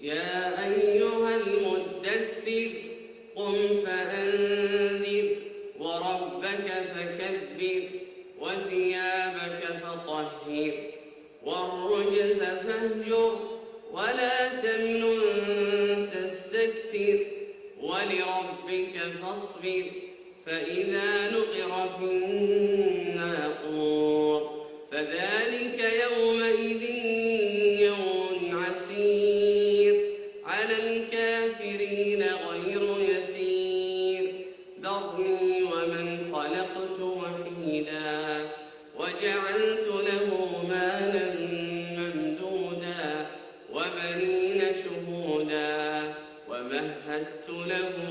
يا أيها المدثر قم فأنذر وربك فكبر وثيابك فطهر والرجز فاهجر ولا تمنن تستكثر ولربك فاصبر فإذا نقر في الناقور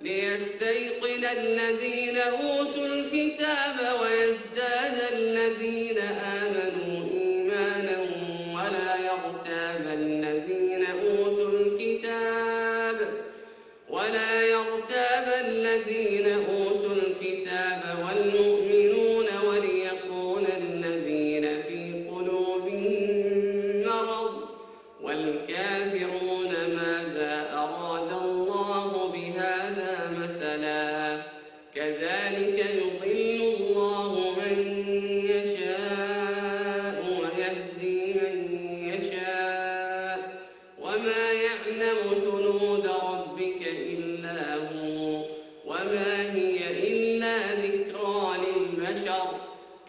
ليستيقن الذين أوتوا الكتاب ويزداد الذين آمنوا.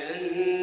كأنهم